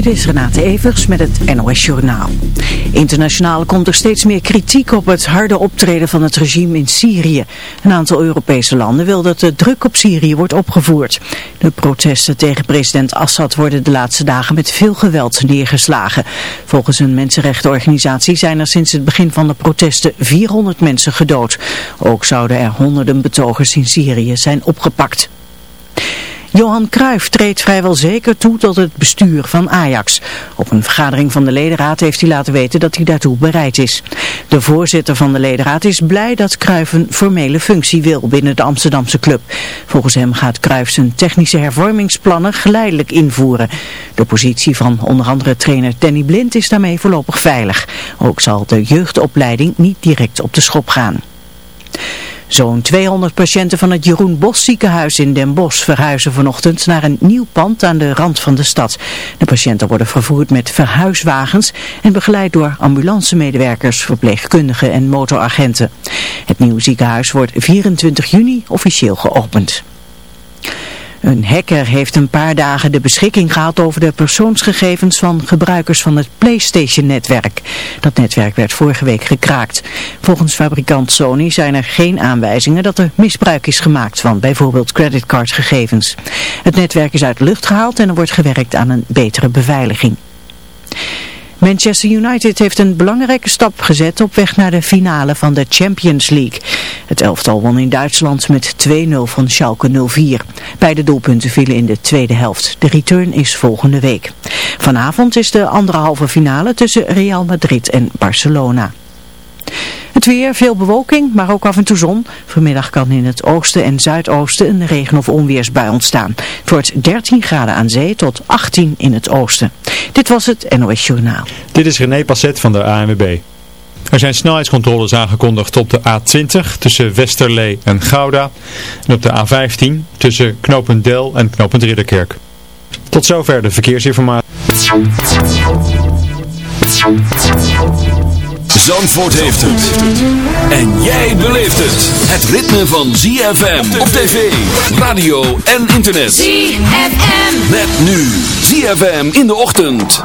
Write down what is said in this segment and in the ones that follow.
Dit is Renate Evers met het NOS Journaal. Internationaal komt er steeds meer kritiek op het harde optreden van het regime in Syrië. Een aantal Europese landen wil dat de druk op Syrië wordt opgevoerd. De protesten tegen president Assad worden de laatste dagen met veel geweld neergeslagen. Volgens een mensenrechtenorganisatie zijn er sinds het begin van de protesten 400 mensen gedood. Ook zouden er honderden betogers in Syrië zijn opgepakt. Johan Cruijff treedt vrijwel zeker toe tot het bestuur van Ajax. Op een vergadering van de ledenraad heeft hij laten weten dat hij daartoe bereid is. De voorzitter van de ledenraad is blij dat Cruijff een formele functie wil binnen de Amsterdamse club. Volgens hem gaat Cruijff zijn technische hervormingsplannen geleidelijk invoeren. De positie van onder andere trainer Danny Blind is daarmee voorlopig veilig. Ook zal de jeugdopleiding niet direct op de schop gaan. Zo'n 200 patiënten van het Jeroen Bos ziekenhuis in Den Bosch verhuizen vanochtend naar een nieuw pand aan de rand van de stad. De patiënten worden vervoerd met verhuiswagens en begeleid door ambulancemedewerkers, verpleegkundigen en motoragenten. Het nieuwe ziekenhuis wordt 24 juni officieel geopend. Een hacker heeft een paar dagen de beschikking gehad over de persoonsgegevens van gebruikers van het PlayStation-netwerk. Dat netwerk werd vorige week gekraakt. Volgens fabrikant Sony zijn er geen aanwijzingen dat er misbruik is gemaakt van bijvoorbeeld creditcardgegevens. Het netwerk is uit de lucht gehaald en er wordt gewerkt aan een betere beveiliging. Manchester United heeft een belangrijke stap gezet op weg naar de finale van de Champions League. Het elftal won in Duitsland met 2-0 van Schalke 04. Beide doelpunten vielen in de tweede helft. De return is volgende week. Vanavond is de andere halve finale tussen Real Madrid en Barcelona. Het weer, veel bewolking, maar ook af en toe zon. Vanmiddag kan in het oosten en zuidoosten een regen- of onweersbui ontstaan. Het wordt 13 graden aan zee tot 18 in het oosten. Dit was het NOS Journaal. Dit is René Passet van de ANWB. Er zijn snelheidscontroles aangekondigd op de A20 tussen Westerlee en Gouda. En op de A15 tussen Knopendel en Knopend Ridderkerk. Tot zover de verkeersinformatie. Zandvoort heeft het. En jij beleeft het. Het ritme van ZFM op tv, radio en internet. ZFM. Met nu ZFM in de ochtend.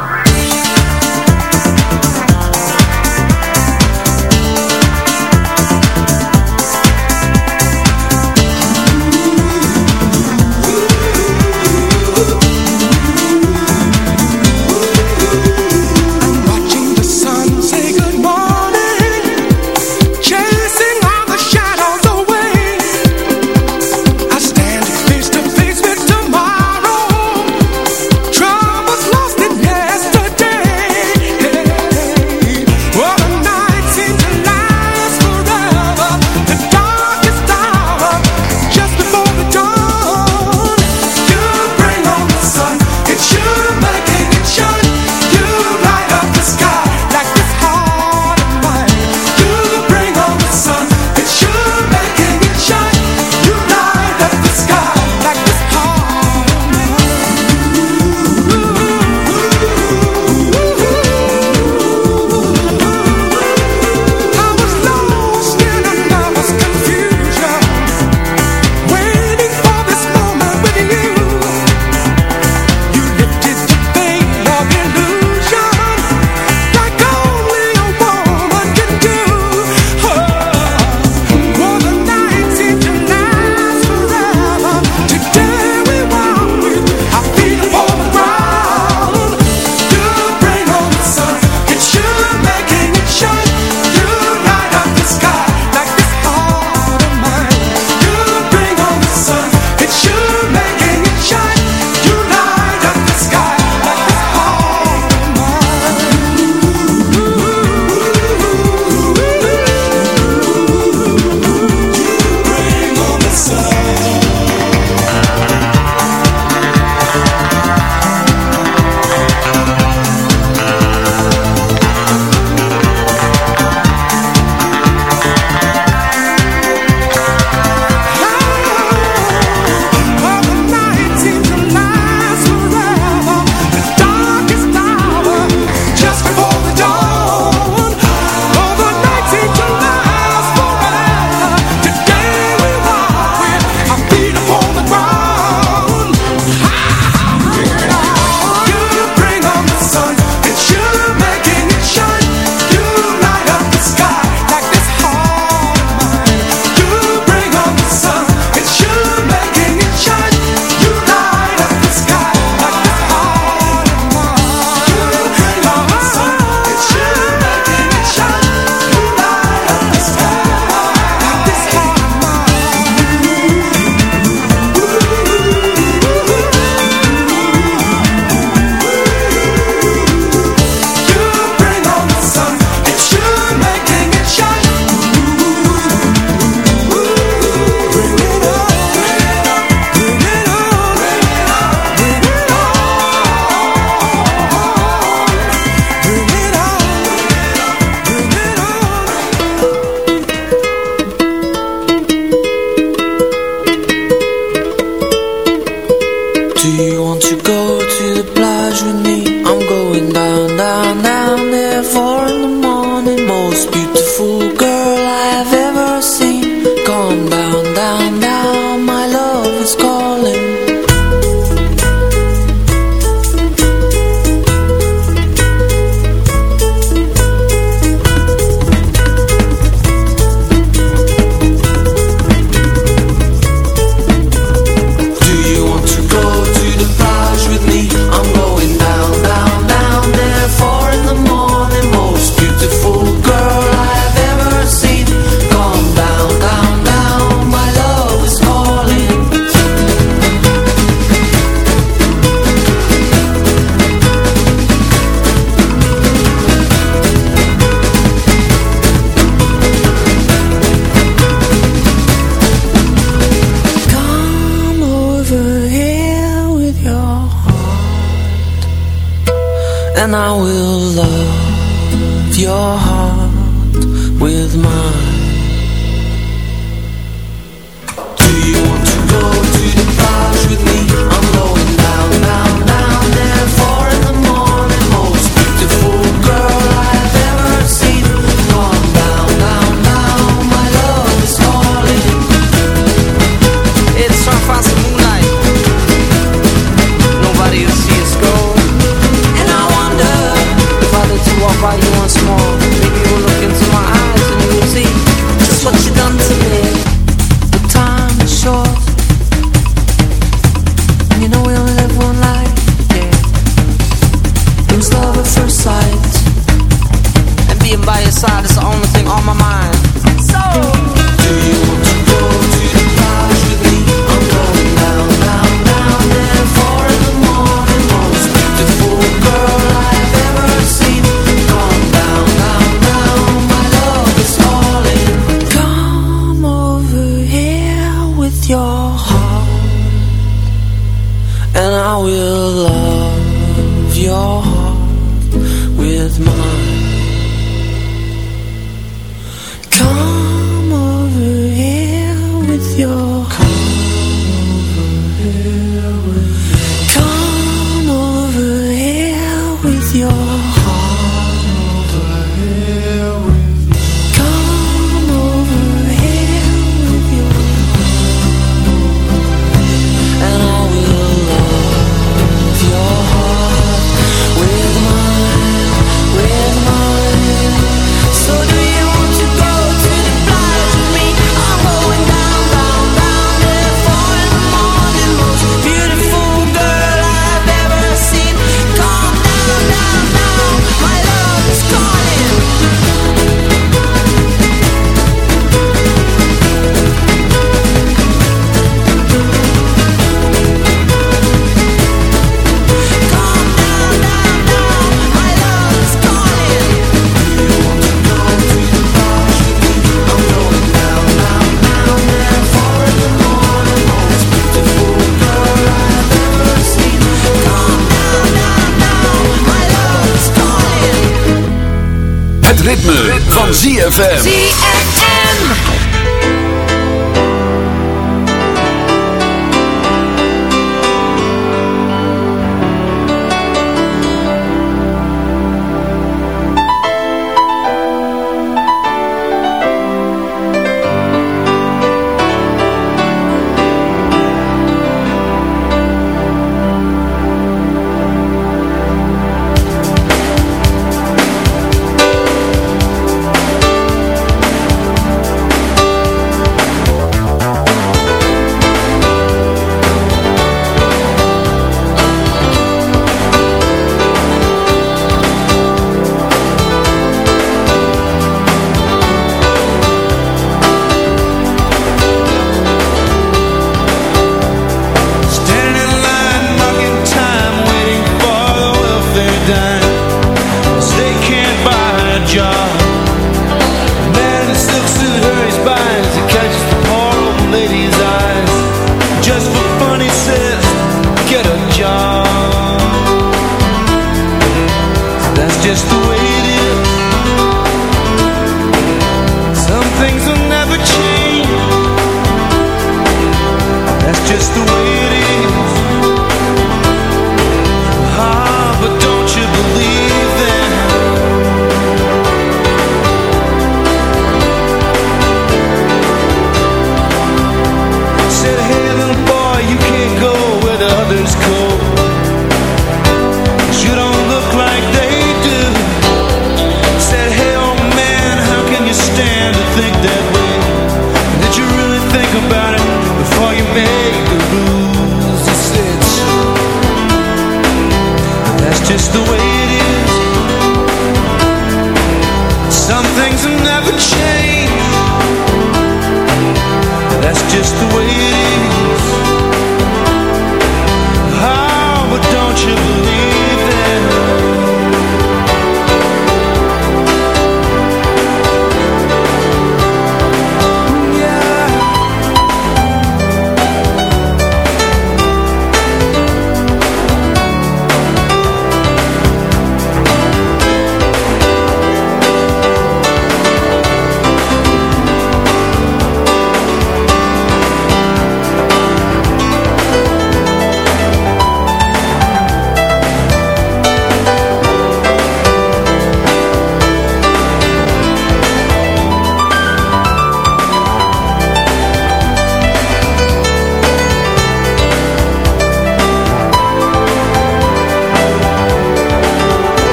ZFM. the way it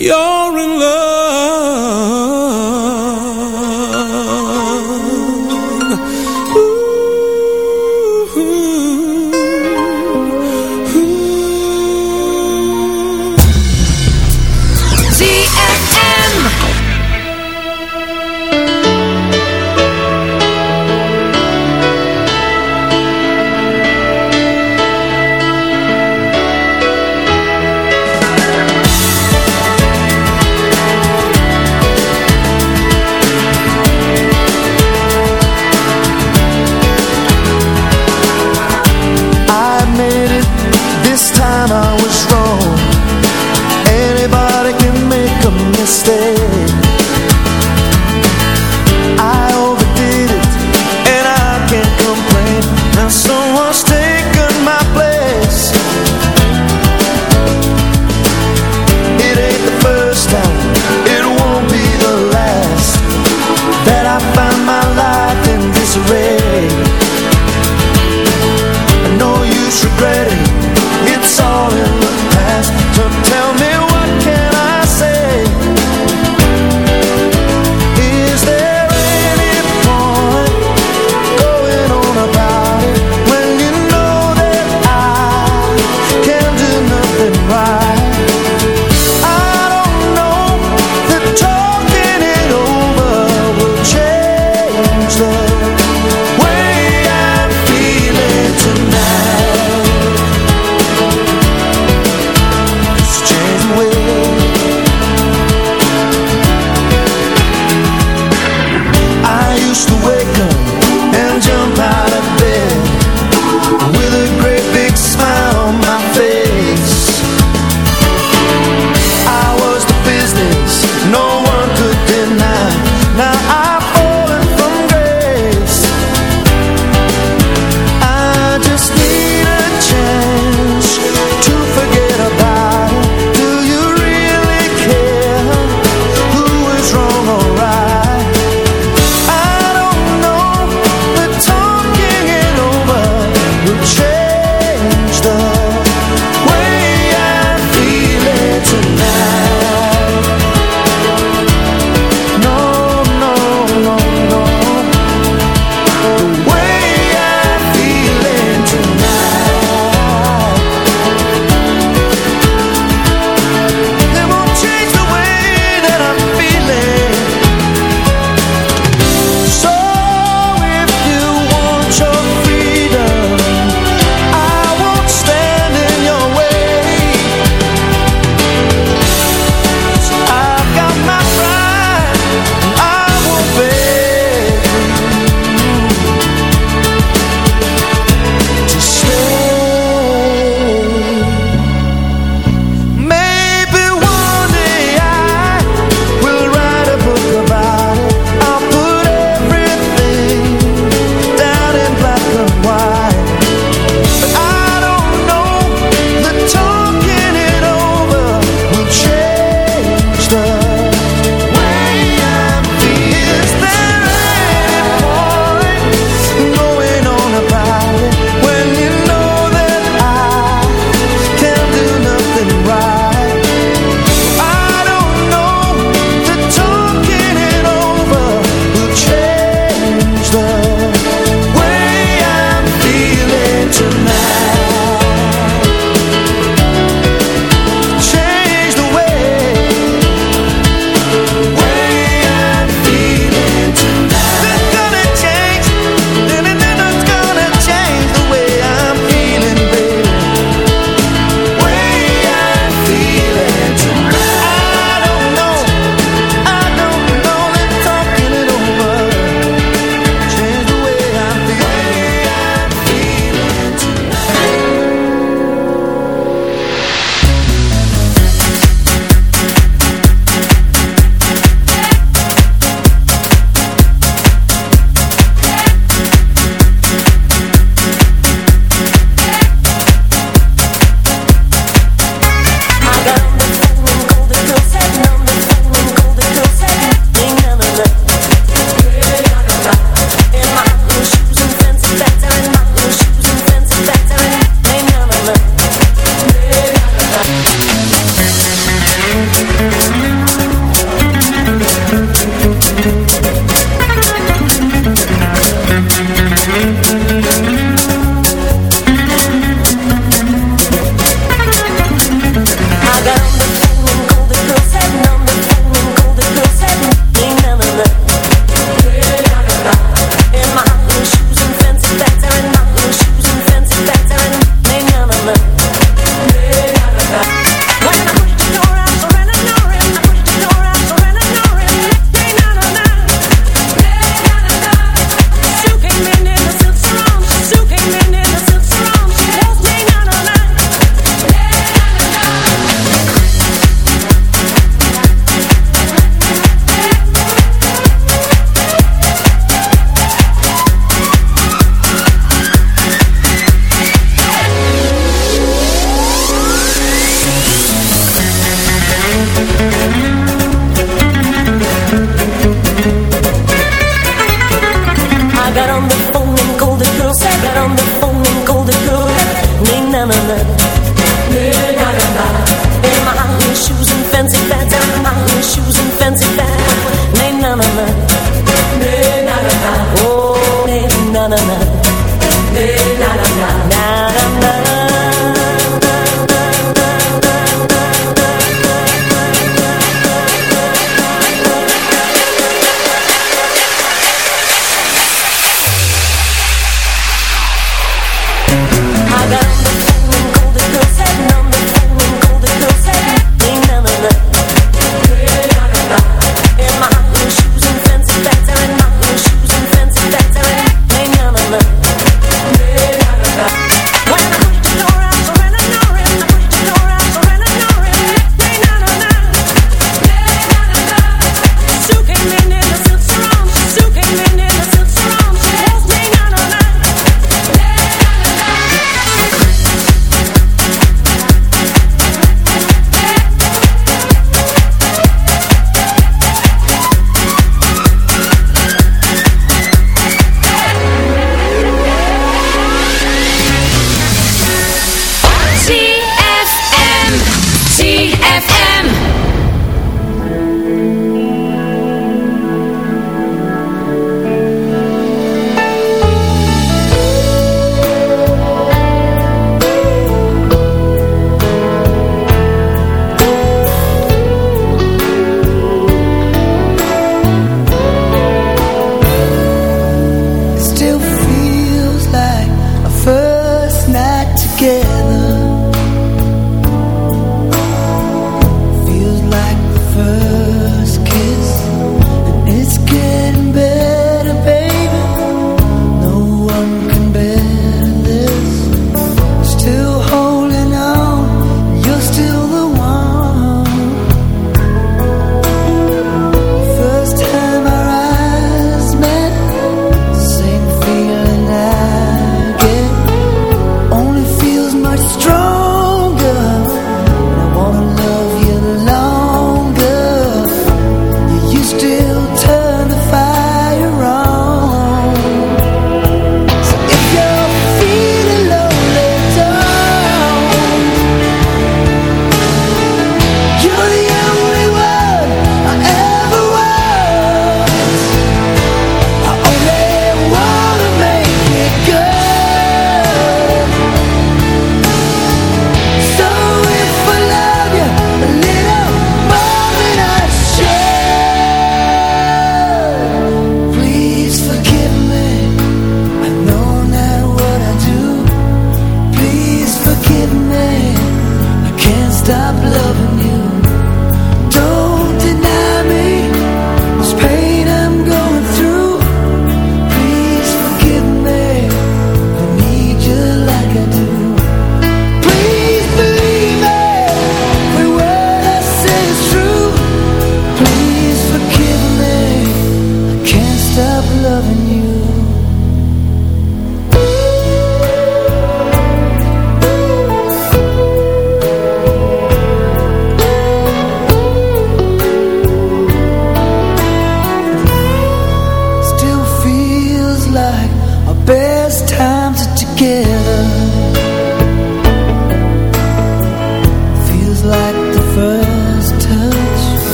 You're in love.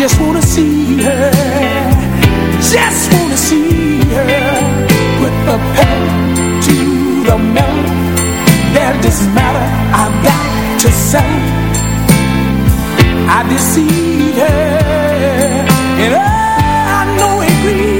just wanna see her. Just wanna see her. Put the pedal to the metal. That doesn't matter, I've got to sell. I deceive her. And oh, I know it grieves